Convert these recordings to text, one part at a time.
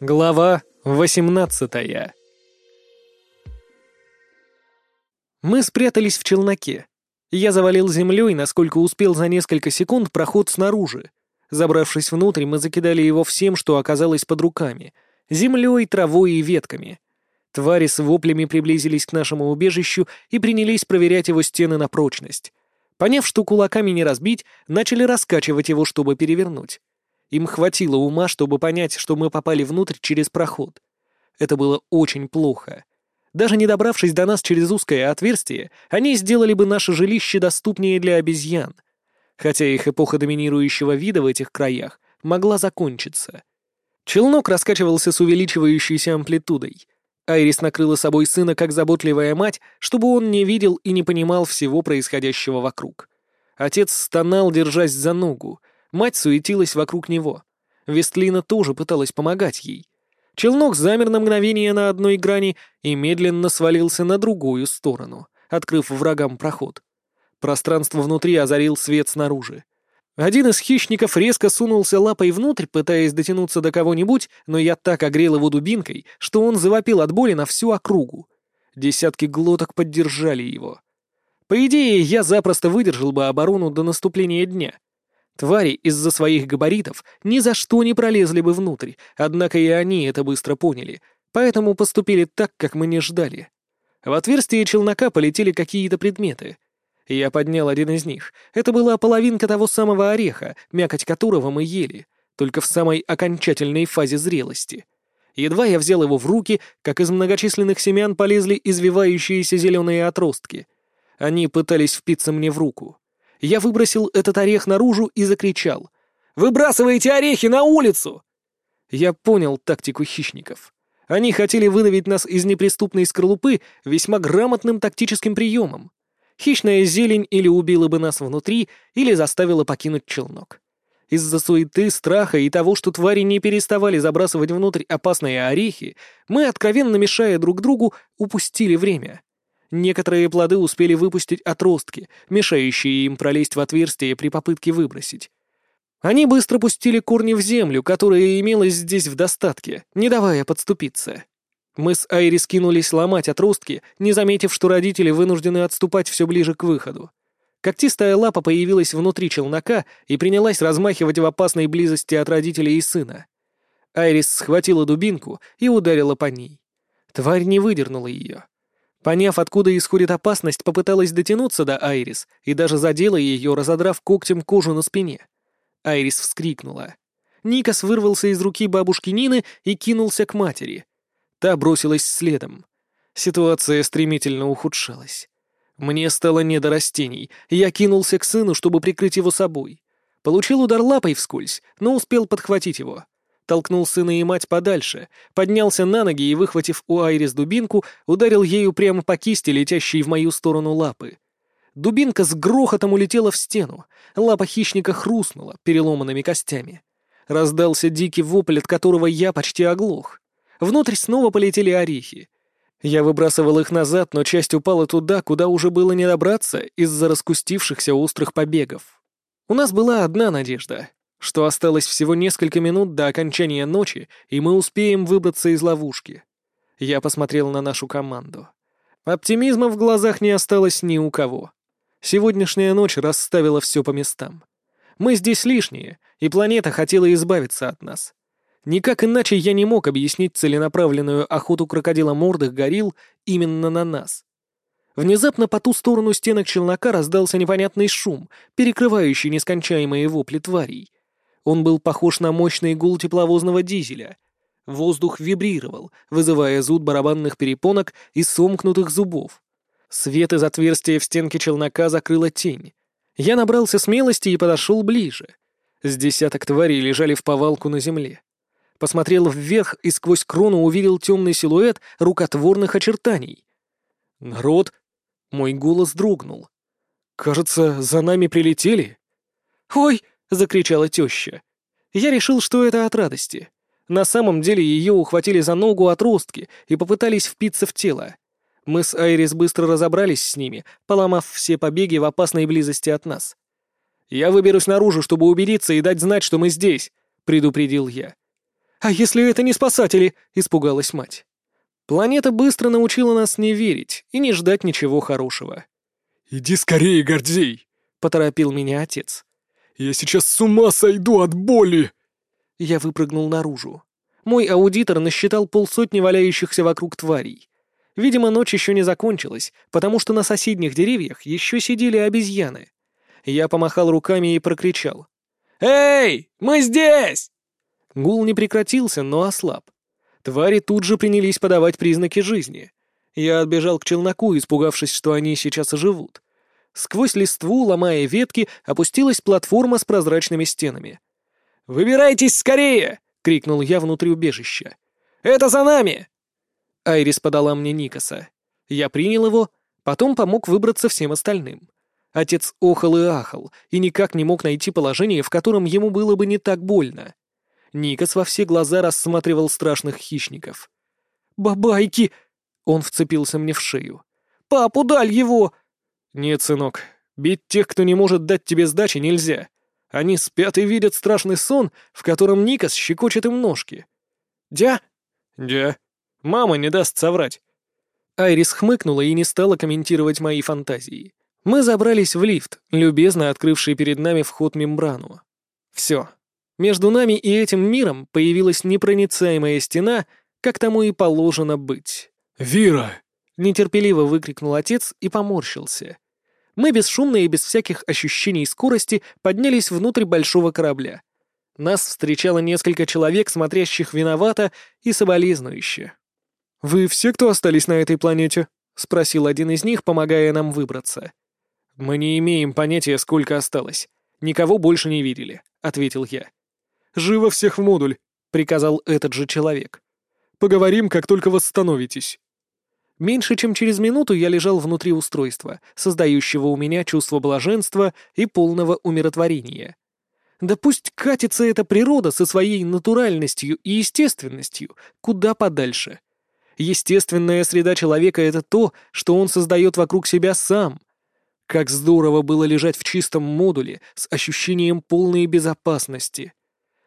Глава 18 Мы спрятались в челноке. Я завалил землей, насколько успел за несколько секунд проход снаружи. Забравшись внутрь, мы закидали его всем, что оказалось под руками. Землей, травой и ветками. Твари с воплями приблизились к нашему убежищу и принялись проверять его стены на прочность. Поняв, что кулаками не разбить, начали раскачивать его, чтобы перевернуть. Им хватило ума, чтобы понять, что мы попали внутрь через проход. Это было очень плохо. Даже не добравшись до нас через узкое отверстие, они сделали бы наше жилище доступнее для обезьян. Хотя их эпоха доминирующего вида в этих краях могла закончиться. Челнок раскачивался с увеличивающейся амплитудой. Айрис накрыла собой сына как заботливая мать, чтобы он не видел и не понимал всего происходящего вокруг. Отец стонал, держась за ногу. Мать суетилась вокруг него. Вестлина тоже пыталась помогать ей. Челнок замер на мгновение на одной грани и медленно свалился на другую сторону, открыв врагам проход. Пространство внутри озарил свет снаружи. Один из хищников резко сунулся лапой внутрь, пытаясь дотянуться до кого-нибудь, но я так огрел его дубинкой, что он завопил от боли на всю округу. Десятки глоток поддержали его. По идее, я запросто выдержал бы оборону до наступления дня. Твари из-за своих габаритов ни за что не пролезли бы внутрь, однако и они это быстро поняли, поэтому поступили так, как мы не ждали. В отверстие челнока полетели какие-то предметы. Я поднял один из них. Это была половинка того самого ореха, мякоть которого мы ели, только в самой окончательной фазе зрелости. Едва я взял его в руки, как из многочисленных семян полезли извивающиеся зеленые отростки. Они пытались впиться мне в руку. Я выбросил этот орех наружу и закричал. «Выбрасывайте орехи на улицу!» Я понял тактику хищников. Они хотели выдавить нас из неприступной скорлупы весьма грамотным тактическим приемом. Хищная зелень или убила бы нас внутри, или заставила покинуть челнок. Из-за суеты, страха и того, что твари не переставали забрасывать внутрь опасные орехи, мы, откровенно мешая друг другу, упустили время. Некоторые плоды успели выпустить отростки, мешающие им пролезть в отверстие при попытке выбросить. Они быстро пустили корни в землю, которая имелась здесь в достатке, не давая подступиться. Мы с Айрис кинулись ломать отростки, не заметив, что родители вынуждены отступать все ближе к выходу. Когтистая лапа появилась внутри челнока и принялась размахивать в опасной близости от родителей и сына. Айрис схватила дубинку и ударила по ней. Тварь не выдернула ее. Поняв, откуда исходит опасность, попыталась дотянуться до Айрис и даже задела ее, разодрав когтем кожу на спине. Айрис вскрикнула. Никас вырвался из руки бабушки Нины и кинулся к матери — Та бросилась следом. Ситуация стремительно ухудшалась. Мне стало не до растений. Я кинулся к сыну, чтобы прикрыть его собой. Получил удар лапой вскользь, но успел подхватить его. Толкнул сына и мать подальше, поднялся на ноги и, выхватив у Айрис дубинку, ударил ею прямо по кисти, летящей в мою сторону лапы. Дубинка с грохотом улетела в стену. Лапа хищника хрустнула переломанными костями. Раздался дикий вопль, от которого я почти оглох. Внутрь снова полетели орехи. Я выбрасывал их назад, но часть упала туда, куда уже было не добраться из-за раскустившихся острых побегов. У нас была одна надежда, что осталось всего несколько минут до окончания ночи, и мы успеем выбраться из ловушки. Я посмотрел на нашу команду. Оптимизма в глазах не осталось ни у кого. Сегодняшняя ночь расставила все по местам. Мы здесь лишние, и планета хотела избавиться от нас. Никак иначе я не мог объяснить целенаправленную охоту крокодила мордых горилл именно на нас. Внезапно по ту сторону стенок челнока раздался непонятный шум, перекрывающий нескончаемые вопли тварей. Он был похож на мощный гул тепловозного дизеля. Воздух вибрировал, вызывая зуд барабанных перепонок и сомкнутых зубов. Свет из отверстия в стенке челнока закрыла тень. Я набрался смелости и подошел ближе. С десяток тварей лежали в повалку на земле посмотрел вверх и сквозь крону увидел темный силуэт рукотворных очертаний. «Народ!» — мой голос дрогнул. «Кажется, за нами прилетели». «Ой!» — закричала теща. Я решил, что это от радости. На самом деле ее ухватили за ногу отростки и попытались впиться в тело. Мы с Айрис быстро разобрались с ними, поломав все побеги в опасной близости от нас. «Я выберусь наружу, чтобы убедиться и дать знать, что мы здесь», — предупредил я. «А если это не спасатели?» — испугалась мать. Планета быстро научила нас не верить и не ждать ничего хорошего. «Иди скорее, Гордей!» — поторопил меня отец. «Я сейчас с ума сойду от боли!» Я выпрыгнул наружу. Мой аудитор насчитал полсотни валяющихся вокруг тварей. Видимо, ночь еще не закончилась, потому что на соседних деревьях еще сидели обезьяны. Я помахал руками и прокричал. «Эй, мы здесь!» Гул не прекратился, но ослаб. Твари тут же принялись подавать признаки жизни. Я отбежал к челноку, испугавшись, что они сейчас оживут. Сквозь листву, ломая ветки, опустилась платформа с прозрачными стенами. «Выбирайтесь скорее!» — крикнул я внутри убежища. «Это за нами!» Айрис подала мне Никаса. Я принял его, потом помог выбраться всем остальным. Отец охал и ахал, и никак не мог найти положение, в котором ему было бы не так больно. Никас во все глаза рассматривал страшных хищников. «Бабайки!» Он вцепился мне в шею. «Пап, удаль его!» «Нет, сынок, бить тех, кто не может дать тебе сдачи, нельзя. Они спят и видят страшный сон, в котором Никас щекочет им ножки». «Дя?» «Дя. Мама не даст соврать». Айрис хмыкнула и не стала комментировать мои фантазии. Мы забрались в лифт, любезно открывший перед нами вход мембрану. Все. Между нами и этим миром появилась непроницаемая стена, как тому и положено быть. «Вира!» — нетерпеливо выкрикнул отец и поморщился. Мы бесшумно и без всяких ощущений скорости поднялись внутрь большого корабля. Нас встречало несколько человек, смотрящих виновато и соболезнующе. «Вы все, кто остались на этой планете?» — спросил один из них, помогая нам выбраться. «Мы не имеем понятия, сколько осталось. Никого больше не видели», — ответил я. «Живо всех в модуль», — приказал этот же человек. «Поговорим, как только восстановитесь». Меньше чем через минуту я лежал внутри устройства, создающего у меня чувство блаженства и полного умиротворения. Да пусть катится эта природа со своей натуральностью и естественностью куда подальше. Естественная среда человека — это то, что он создает вокруг себя сам. Как здорово было лежать в чистом модуле с ощущением полной безопасности.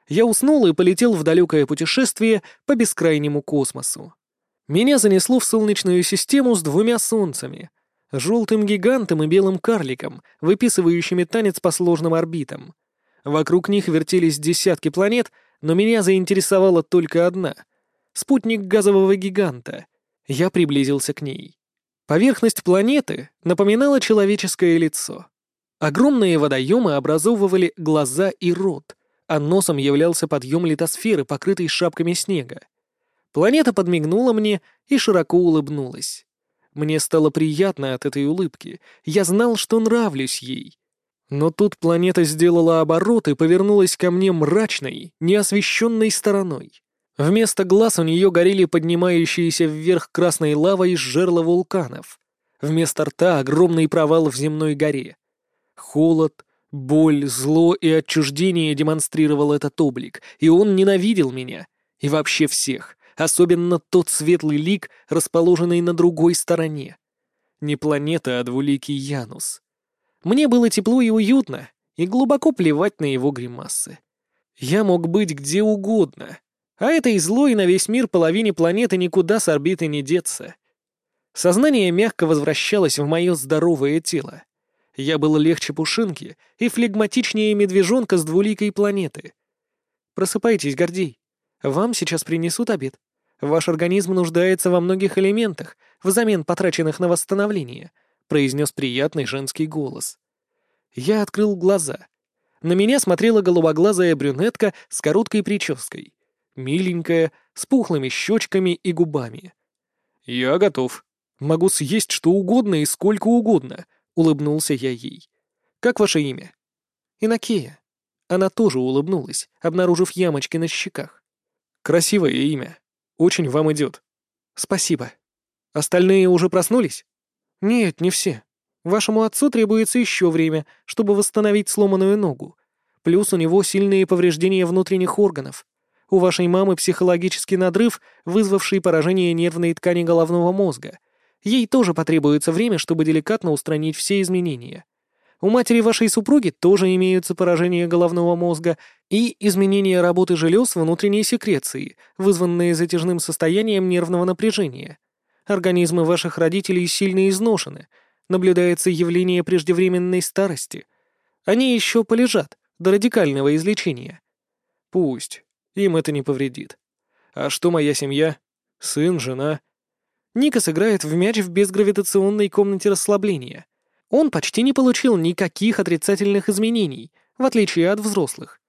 Я уснул и полетел в далекое путешествие по бескрайнему космосу. Меня занесло в Солнечную систему с двумя солнцами — желтым гигантом и белым карликом, выписывающими танец по сложным орбитам. Вокруг них вертелись десятки планет, но меня заинтересовала только одна — спутник газового гиганта. Я приблизился к ней. Поверхность планеты напоминала человеческое лицо. Огромные водоемы образовывали глаза и рот, а носом являлся подъем литосферы, покрытый шапками снега. Планета подмигнула мне и широко улыбнулась. Мне стало приятно от этой улыбки. Я знал, что нравлюсь ей. Но тут планета сделала оборот и повернулась ко мне мрачной, неосвещенной стороной. Вместо глаз у нее горели поднимающиеся вверх красной лавой из жерла вулканов. Вместо рта огромный провал в земной горе. Холод, боль, зло и отчуждение демонстрировал этот облик, и он ненавидел меня. И вообще всех особенно тот светлый лик, расположенный на другой стороне. Не планета, а двуликий Янус. Мне было тепло и уютно, и глубоко плевать на его гримасы. Я мог быть где угодно, а этой злой на весь мир половине планеты никуда с орбиты не деться. Сознание мягко возвращалось в мое здоровое тело. Я был легче пушинки и флегматичнее медвежонка с двуликой планеты. Просыпайтесь, Гордей. Вам сейчас принесут обед. Ваш организм нуждается во многих элементах, взамен потраченных на восстановление», — произнес приятный женский голос. Я открыл глаза. На меня смотрела голубоглазая брюнетка с короткой прической. Миленькая, с пухлыми щечками и губами. «Я готов. Могу съесть что угодно и сколько угодно», — улыбнулся я ей. «Как ваше имя?» «Инакея». Она тоже улыбнулась, обнаружив ямочки на щеках. «Красивое имя. Очень вам идет. Спасибо. Остальные уже проснулись? Нет, не все. Вашему отцу требуется еще время, чтобы восстановить сломанную ногу. Плюс у него сильные повреждения внутренних органов. У вашей мамы психологический надрыв, вызвавший поражение нервной ткани головного мозга. Ей тоже потребуется время, чтобы деликатно устранить все изменения. У матери вашей супруги тоже имеются поражения головного мозга и изменения работы желез внутренней секреции, вызванные затяжным состоянием нервного напряжения. Организмы ваших родителей сильно изношены, наблюдается явление преждевременной старости. Они еще полежат до радикального излечения. Пусть. Им это не повредит. А что моя семья? Сын, жена? Ника сыграет в мяч в безгравитационной комнате расслабления. Он почти не получил никаких отрицательных изменений, в отличие от взрослых.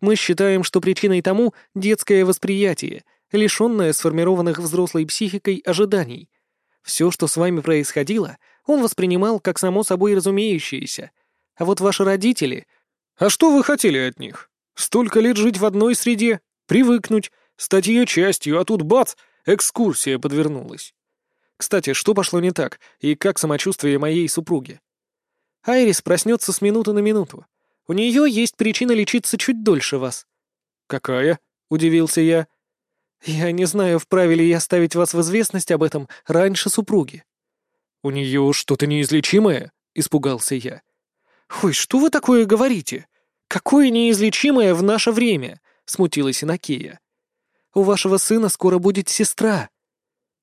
Мы считаем, что причиной тому детское восприятие, лишенное сформированных взрослой психикой ожиданий. Все, что с вами происходило, он воспринимал как само собой разумеющееся. А вот ваши родители... А что вы хотели от них? Столько лет жить в одной среде, привыкнуть, стать ее частью, а тут бац, экскурсия подвернулась. Кстати, что пошло не так, и как самочувствие моей супруги? Айрис проснется с минуты на минуту. У нее есть причина лечиться чуть дольше вас». «Какая?» — удивился я. «Я не знаю, вправе ли я ставить вас в известность об этом раньше супруги». «У нее что-то неизлечимое?» — испугался я. «Ой, что вы такое говорите? Какое неизлечимое в наше время?» — смутилась Инакея. «У вашего сына скоро будет сестра».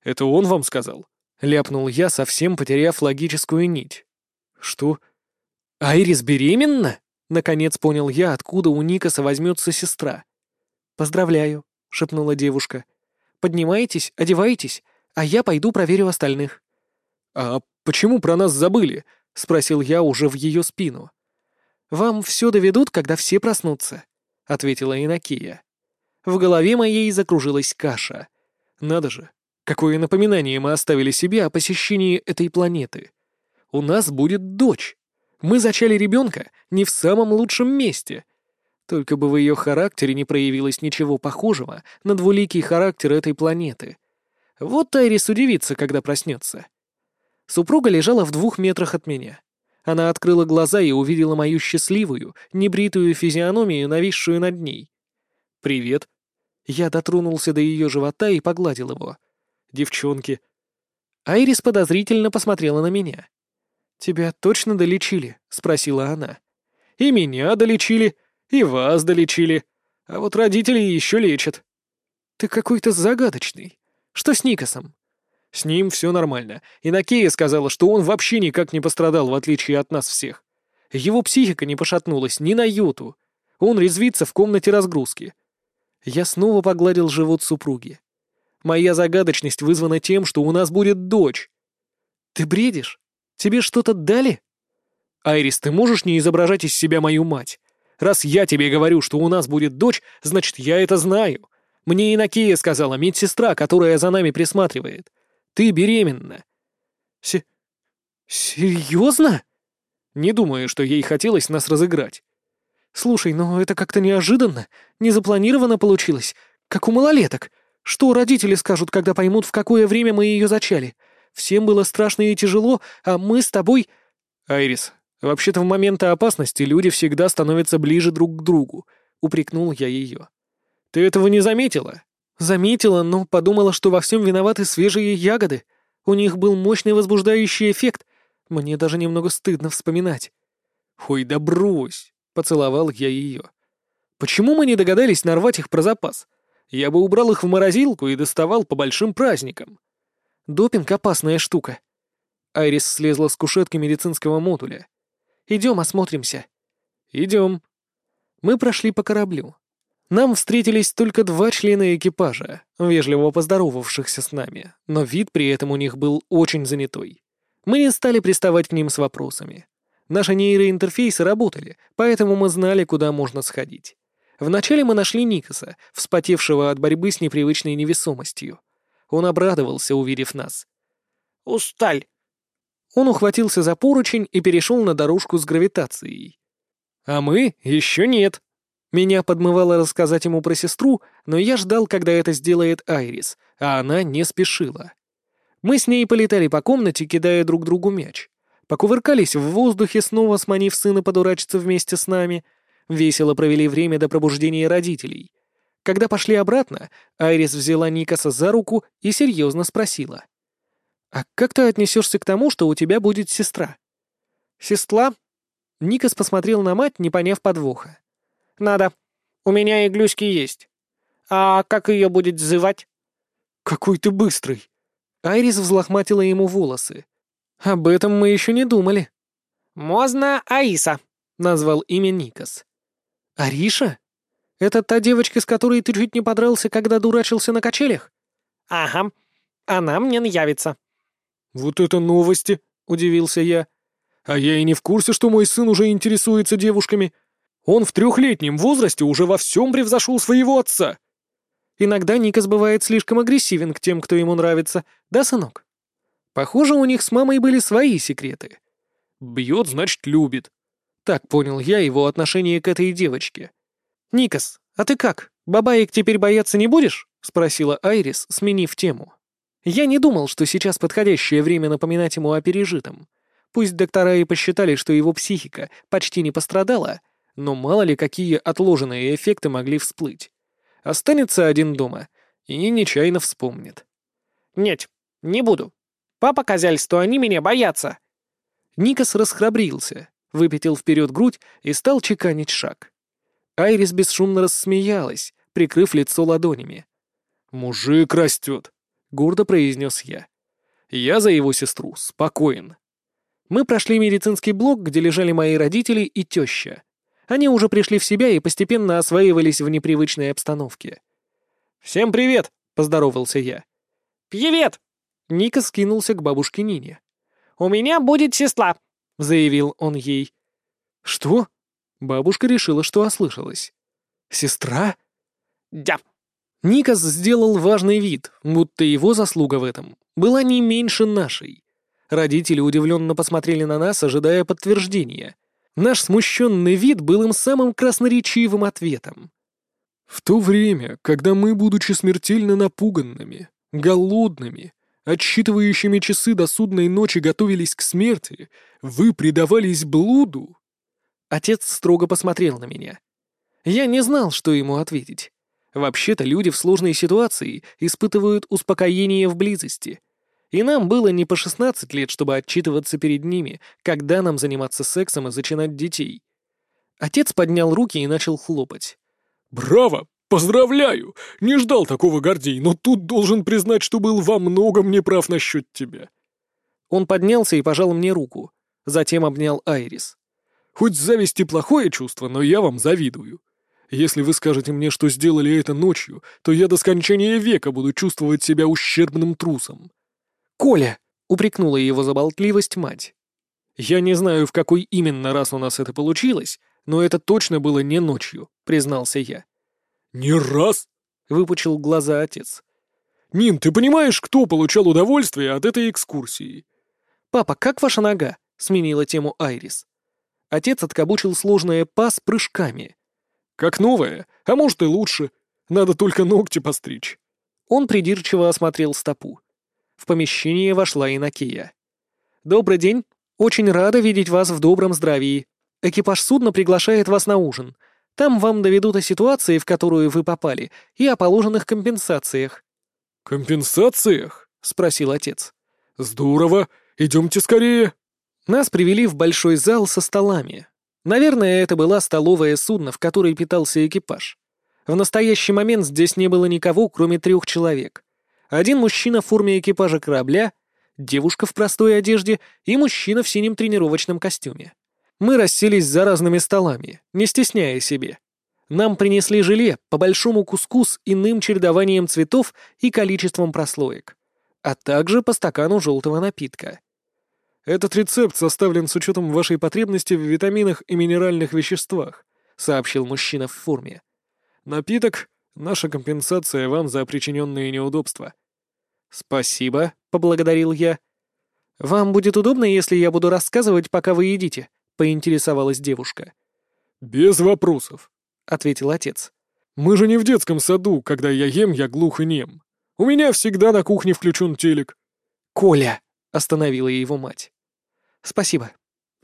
«Это он вам сказал?» — ляпнул я, совсем потеряв логическую нить. «Что?» «Айрис беременна?» — наконец понял я, откуда у Никаса возьмется сестра. «Поздравляю», — шепнула девушка. «Поднимайтесь, одевайтесь, а я пойду проверю остальных». «А почему про нас забыли?» — спросил я уже в ее спину. «Вам все доведут, когда все проснутся», — ответила Инакия. В голове моей закружилась каша. Надо же, какое напоминание мы оставили себе о посещении этой планеты. У нас будет дочь. Мы зачали ребенка не в самом лучшем месте. Только бы в ее характере не проявилось ничего похожего на двуликий характер этой планеты. Вот Тайрис удивится, когда проснется. Супруга лежала в двух метрах от меня. Она открыла глаза и увидела мою счастливую, небритую физиономию, нависшую над ней. «Привет». Я дотронулся до ее живота и погладил его. «Девчонки». Айрис подозрительно посмотрела на меня. «Тебя точно долечили?» — спросила она. «И меня долечили, и вас долечили. А вот родителей еще лечат». «Ты какой-то загадочный. Что с Никосом?» «С ним все нормально. Инакея сказала, что он вообще никак не пострадал, в отличие от нас всех. Его психика не пошатнулась ни на йоту. Он резвится в комнате разгрузки». Я снова погладил живот супруги. «Моя загадочность вызвана тем, что у нас будет дочь». «Ты бредишь?» Тебе что-то дали?» «Айрис, ты можешь не изображать из себя мою мать? Раз я тебе говорю, что у нас будет дочь, значит, я это знаю. Мне Инакия сказала, медсестра, которая за нами присматривает. Ты беременна». Се... «Серьезно?» «Не думаю, что ей хотелось нас разыграть». «Слушай, но это как-то неожиданно, незапланированно получилось, как у малолеток. Что родители скажут, когда поймут, в какое время мы ее зачали? Всем было страшно и тяжело, а мы с тобой...» «Айрис, вообще-то в моменты опасности люди всегда становятся ближе друг к другу», — упрекнул я ее. «Ты этого не заметила?» «Заметила, но подумала, что во всем виноваты свежие ягоды. У них был мощный возбуждающий эффект. Мне даже немного стыдно вспоминать». «Ой, да брось!» — поцеловал я ее. «Почему мы не догадались нарвать их про запас? Я бы убрал их в морозилку и доставал по большим праздникам». Допинг — опасная штука. Айрис слезла с кушетки медицинского модуля. Идем осмотримся. Идем. Мы прошли по кораблю. Нам встретились только два члена экипажа, вежливо поздоровавшихся с нами, но вид при этом у них был очень занятой. Мы не стали приставать к ним с вопросами. Наши нейроинтерфейсы работали, поэтому мы знали, куда можно сходить. Вначале мы нашли Никаса, вспотевшего от борьбы с непривычной невесомостью. Он обрадовался, увидев нас. «Усталь!» Он ухватился за поручень и перешел на дорожку с гравитацией. А мы еще нет. Меня подмывало рассказать ему про сестру, но я ждал, когда это сделает Айрис, а она не спешила. Мы с ней полетали по комнате, кидая друг другу мяч. Покувыркались в воздухе, снова сманив сына подурачиться вместе с нами. Весело провели время до пробуждения родителей — когда пошли обратно, Айрис взяла Никаса за руку и серьезно спросила. «А как ты отнесешься к тому, что у тебя будет сестра?» «Сестла?» Никас посмотрел на мать, не поняв подвоха. «Надо. У меня иглюшки есть. А как ее будет зывать?» «Какой ты быстрый!» Айрис взлохматила ему волосы. «Об этом мы еще не думали». «Можно Аиса», — назвал имя Никас. «Ариша? Это та девочка, с которой ты чуть не подрался, когда дурачился на качелях?» «Ага. Она мне нравится». «Вот это новости!» — удивился я. «А я и не в курсе, что мой сын уже интересуется девушками. Он в трехлетнем возрасте уже во всем превзошел своего отца». «Иногда Никас бывает слишком агрессивен к тем, кто ему нравится, да, сынок?» Похоже, у них с мамой были свои секреты. «Бьет, значит, любит». Так понял я его отношение к этой девочке. «Никас, а ты как, бабаек теперь бояться не будешь?» — спросила Айрис, сменив тему. Я не думал, что сейчас подходящее время напоминать ему о пережитом. Пусть доктора и посчитали, что его психика почти не пострадала, но мало ли какие отложенные эффекты могли всплыть. Останется один дома и нечаянно вспомнит. «Нет, не буду. Папа козяль, что они меня боятся». Никас расхрабрился, выпятил вперед грудь и стал чеканить шаг. Айрис бесшумно рассмеялась, прикрыв лицо ладонями. «Мужик растет», — гордо произнес я. «Я за его сестру, спокоен». Мы прошли медицинский блок, где лежали мои родители и теща. Они уже пришли в себя и постепенно осваивались в непривычной обстановке. «Всем привет!» — поздоровался я. «Привет!» — Ника скинулся к бабушке Нине. «У меня будет сестра!» — заявил он ей. «Что?» — бабушка решила, что ослышалась. «Сестра?» «Да!» Никас сделал важный вид, будто его заслуга в этом была не меньше нашей. Родители удивленно посмотрели на нас, ожидая подтверждения. Наш смущенный вид был им самым красноречивым ответом. «В то время, когда мы, будучи смертельно напуганными, голодными, отсчитывающими часы до судной ночи готовились к смерти, вы предавались блуду?» Отец строго посмотрел на меня. Я не знал, что ему ответить. Вообще-то люди в сложной ситуации испытывают успокоение в близости. И нам было не по 16 лет, чтобы отчитываться перед ними, когда нам заниматься сексом и зачинать детей. Отец поднял руки и начал хлопать. «Браво! Поздравляю! Не ждал такого, Гордей, но тут должен признать, что был во многом неправ насчет тебя». Он поднялся и пожал мне руку. Затем обнял Айрис. «Хоть зависть и плохое чувство, но я вам завидую. Если вы скажете мне, что сделали это ночью, то я до скончания века буду чувствовать себя ущербным трусом». «Коля!» — упрекнула его за болтливость мать. «Я не знаю, в какой именно раз у нас это получилось, но это точно было не ночью», — признался я. «Не раз?» — выпучил глаза отец. «Нин, ты понимаешь, кто получал удовольствие от этой экскурсии?» «Папа, как ваша нога?» — сменила тему Айрис. Отец откабучил сложное «па» с прыжками. Как новая, а может и лучше. Надо только ногти постричь». Он придирчиво осмотрел стопу. В помещение вошла Инакия. «Добрый день. Очень рада видеть вас в добром здравии. Экипаж судна приглашает вас на ужин. Там вам доведут о ситуации, в которую вы попали, и о положенных компенсациях». «Компенсациях?» — спросил отец. «Здорово. Идемте скорее». Нас привели в большой зал со столами, Наверное, это была столовая судно, в которой питался экипаж. В настоящий момент здесь не было никого, кроме трех человек. Один мужчина в форме экипажа корабля, девушка в простой одежде и мужчина в синем тренировочном костюме. Мы расселись за разными столами, не стесняя себе. Нам принесли желе по большому куску с иным чередованием цветов и количеством прослоек, а также по стакану желтого напитка. «Этот рецепт составлен с учетом вашей потребности в витаминах и минеральных веществах», — сообщил мужчина в форме. «Напиток — наша компенсация вам за причиненные неудобства». «Спасибо», — поблагодарил я. «Вам будет удобно, если я буду рассказывать, пока вы едите?» — поинтересовалась девушка. «Без вопросов», — ответил отец. «Мы же не в детском саду, когда я ем, я глух и нем. У меня всегда на кухне включен телек». «Коля!» — остановила его мать. Спасибо.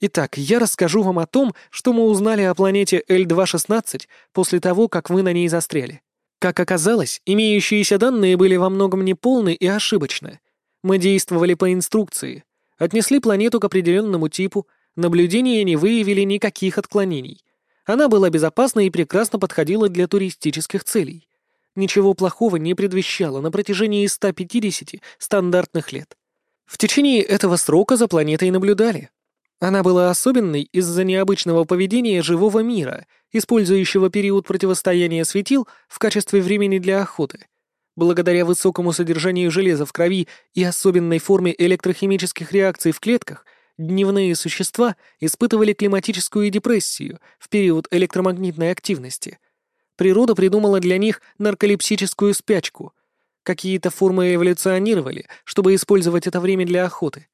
Итак, я расскажу вам о том, что мы узнали о планете L216 после того, как вы на ней застряли. Как оказалось, имеющиеся данные были во многом неполны и ошибочны. Мы действовали по инструкции, отнесли планету к определенному типу, Наблюдения не выявили никаких отклонений. Она была безопасна и прекрасно подходила для туристических целей. Ничего плохого не предвещало на протяжении 150 стандартных лет. В течение этого срока за планетой наблюдали. Она была особенной из-за необычного поведения живого мира, использующего период противостояния светил в качестве времени для охоты. Благодаря высокому содержанию железа в крови и особенной форме электрохимических реакций в клетках, дневные существа испытывали климатическую депрессию в период электромагнитной активности. Природа придумала для них нарколепсическую спячку, Какие-то формы эволюционировали, чтобы использовать это время для охоты.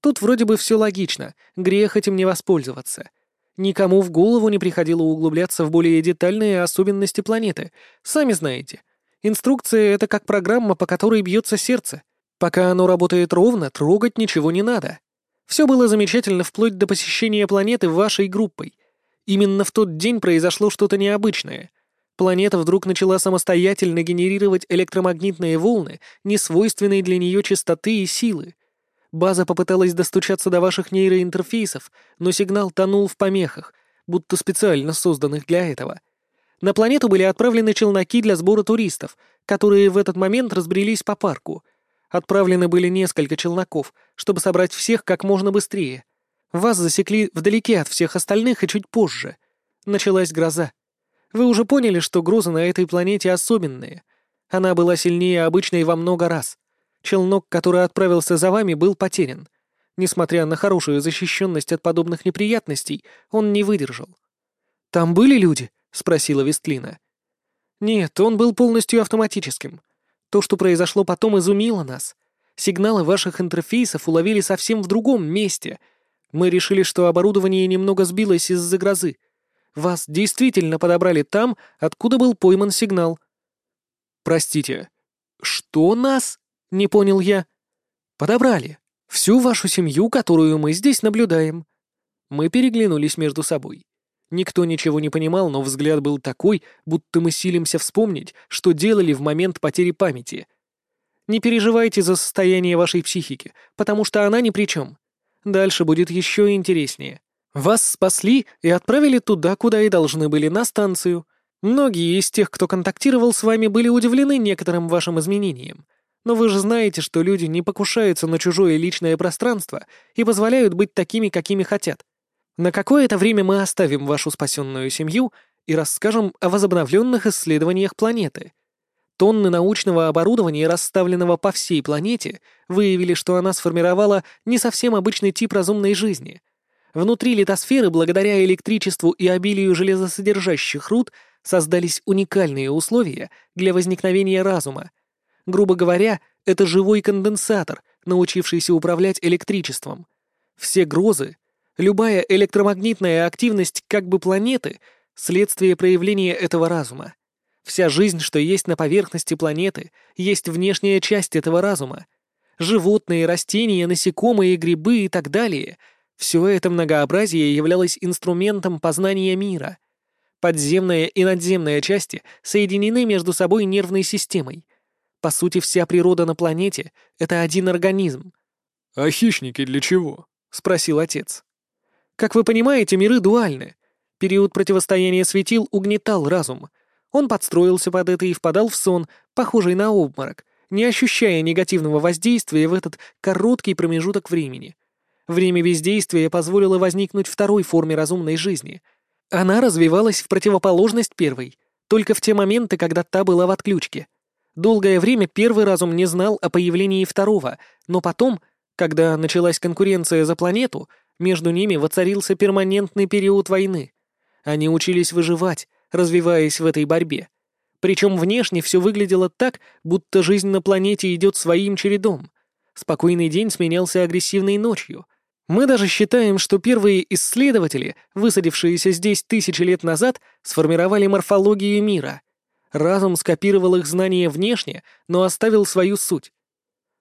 Тут вроде бы все логично, грех этим не воспользоваться. Никому в голову не приходило углубляться в более детальные особенности планеты. Сами знаете. Инструкция — это как программа, по которой бьется сердце. Пока оно работает ровно, трогать ничего не надо. Все было замечательно вплоть до посещения планеты вашей группой. Именно в тот день произошло что-то необычное. Планета вдруг начала самостоятельно генерировать электромагнитные волны, несвойственные для нее частоты и силы. База попыталась достучаться до ваших нейроинтерфейсов, но сигнал тонул в помехах, будто специально созданных для этого. На планету были отправлены челноки для сбора туристов, которые в этот момент разбрелись по парку. Отправлены были несколько челноков, чтобы собрать всех как можно быстрее. Вас засекли вдалеке от всех остальных и чуть позже. Началась гроза. Вы уже поняли, что грузы на этой планете особенные. Она была сильнее обычной во много раз. Челнок, который отправился за вами, был потерян. Несмотря на хорошую защищенность от подобных неприятностей, он не выдержал. «Там были люди?» — спросила Вестлина. «Нет, он был полностью автоматическим. То, что произошло потом, изумило нас. Сигналы ваших интерфейсов уловили совсем в другом месте. Мы решили, что оборудование немного сбилось из-за грозы. Вас действительно подобрали там, откуда был пойман сигнал. Простите, что нас? Не понял я. Подобрали. Всю вашу семью, которую мы здесь наблюдаем. Мы переглянулись между собой. Никто ничего не понимал, но взгляд был такой, будто мы силимся вспомнить, что делали в момент потери памяти. Не переживайте за состояние вашей психики, потому что она ни при чем. Дальше будет еще интереснее. Вас спасли и отправили туда, куда и должны были, на станцию. Многие из тех, кто контактировал с вами, были удивлены некоторым вашим изменениям. Но вы же знаете, что люди не покушаются на чужое личное пространство и позволяют быть такими, какими хотят. На какое-то время мы оставим вашу спасенную семью и расскажем о возобновленных исследованиях планеты. Тонны научного оборудования, расставленного по всей планете, выявили, что она сформировала не совсем обычный тип разумной жизни — Внутри литосферы, благодаря электричеству и обилию железосодержащих руд, создались уникальные условия для возникновения разума. Грубо говоря, это живой конденсатор, научившийся управлять электричеством. Все грозы, любая электромагнитная активность как бы планеты — следствие проявления этого разума. Вся жизнь, что есть на поверхности планеты, есть внешняя часть этого разума. Животные, растения, насекомые, грибы и так далее — все это многообразие являлось инструментом познания мира. Подземная и надземная части соединены между собой нервной системой. По сути, вся природа на планете — это один организм. «А хищники для чего?» — спросил отец. «Как вы понимаете, миры дуальны. Период противостояния светил угнетал разум. Он подстроился под это и впадал в сон, похожий на обморок, не ощущая негативного воздействия в этот короткий промежуток времени. Время бездействия позволило возникнуть второй форме разумной жизни. Она развивалась в противоположность первой, только в те моменты, когда та была в отключке. Долгое время первый разум не знал о появлении второго, но потом, когда началась конкуренция за планету, между ними воцарился перманентный период войны. Они учились выживать, развиваясь в этой борьбе. Причем внешне все выглядело так, будто жизнь на планете идет своим чередом. Спокойный день сменялся агрессивной ночью — мы даже считаем, что первые исследователи, высадившиеся здесь тысячи лет назад, сформировали морфологию мира. Разум скопировал их знания внешне, но оставил свою суть.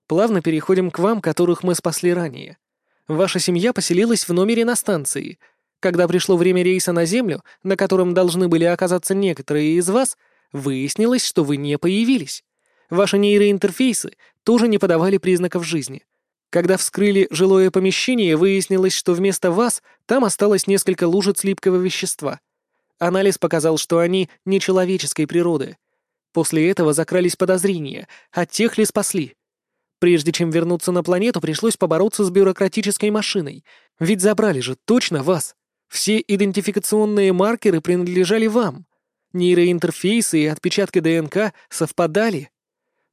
Плавно переходим к вам, которых мы спасли ранее. Ваша семья поселилась в номере на станции. Когда пришло время рейса на Землю, на котором должны были оказаться некоторые из вас, выяснилось, что вы не появились. Ваши нейроинтерфейсы тоже не подавали признаков жизни — Когда вскрыли жилое помещение, выяснилось, что вместо вас там осталось несколько лужиц липкого вещества. Анализ показал, что они нечеловеческой природы. После этого закрались подозрения, а тех ли спасли. Прежде чем вернуться на планету, пришлось побороться с бюрократической машиной. Ведь забрали же точно вас. Все идентификационные маркеры принадлежали вам. Нейроинтерфейсы и отпечатки ДНК совпадали.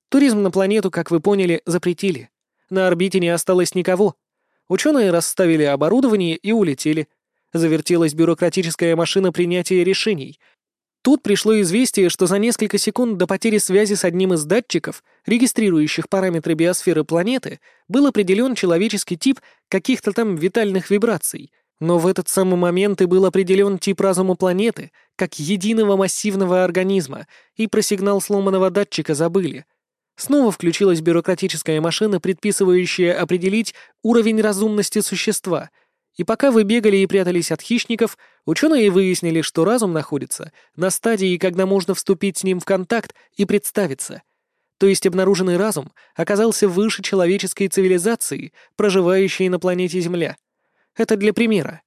Туризм на планету, как вы поняли, запретили. На орбите не осталось никого. Ученые расставили оборудование и улетели. Завертелась бюрократическая машина принятия решений. Тут пришло известие, что за несколько секунд до потери связи с одним из датчиков, регистрирующих параметры биосферы планеты, был определен человеческий тип каких-то там витальных вибраций. Но в этот самый момент и был определен тип разума планеты, как единого массивного организма, и про сигнал сломанного датчика забыли — Снова включилась бюрократическая машина, предписывающая определить уровень разумности существа. И пока вы бегали и прятались от хищников, ученые выяснили, что разум находится на стадии, когда можно вступить с ним в контакт и представиться. То есть обнаруженный разум оказался выше человеческой цивилизации, проживающей на планете Земля. Это для примера.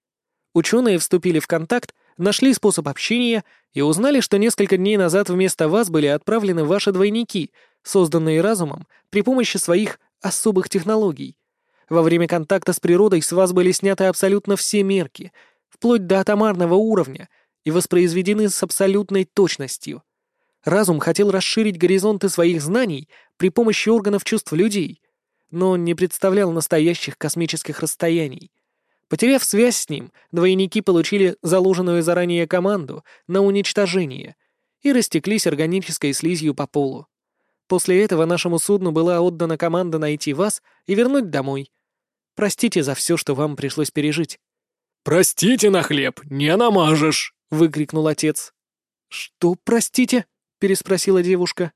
Ученые вступили в контакт, нашли способ общения и узнали, что несколько дней назад вместо вас были отправлены ваши двойники — созданные разумом при помощи своих особых технологий. Во время контакта с природой с вас были сняты абсолютно все мерки, вплоть до атомарного уровня, и воспроизведены с абсолютной точностью. Разум хотел расширить горизонты своих знаний при помощи органов чувств людей, но он не представлял настоящих космических расстояний. Потеряв связь с ним, двойники получили заложенную заранее команду на уничтожение и растеклись органической слизью по полу. После этого нашему судну была отдана команда найти вас и вернуть домой. Простите за все, что вам пришлось пережить». «Простите на хлеб, не намажешь!» — выкрикнул отец. «Что, простите?» — переспросила девушка.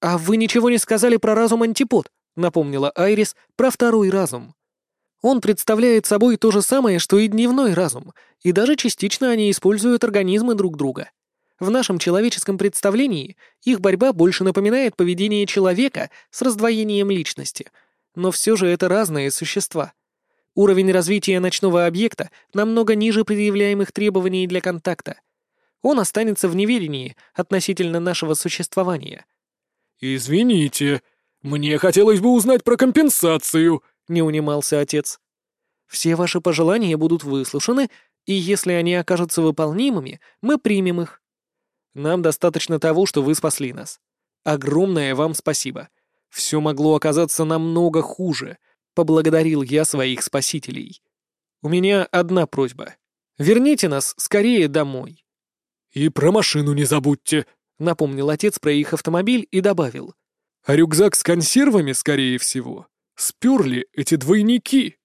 «А вы ничего не сказали про разум антипод», — напомнила Айрис про второй разум. «Он представляет собой то же самое, что и дневной разум, и даже частично они используют организмы друг друга. В нашем человеческом представлении их борьба больше напоминает поведение человека с раздвоением личности, но все же это разные существа. Уровень развития ночного объекта намного ниже предъявляемых требований для контакта. Он останется в неведении относительно нашего существования. «Извините, мне хотелось бы узнать про компенсацию», — не унимался отец. «Все ваши пожелания будут выслушаны, и если они окажутся выполнимыми, мы примем их. Нам достаточно того, что вы спасли нас. Огромное вам спасибо. Все могло оказаться намного хуже. Поблагодарил я своих спасителей. У меня одна просьба. Верните нас скорее домой. И про машину не забудьте, напомнил отец про их автомобиль и добавил. А рюкзак с консервами, скорее всего, сперли эти двойники.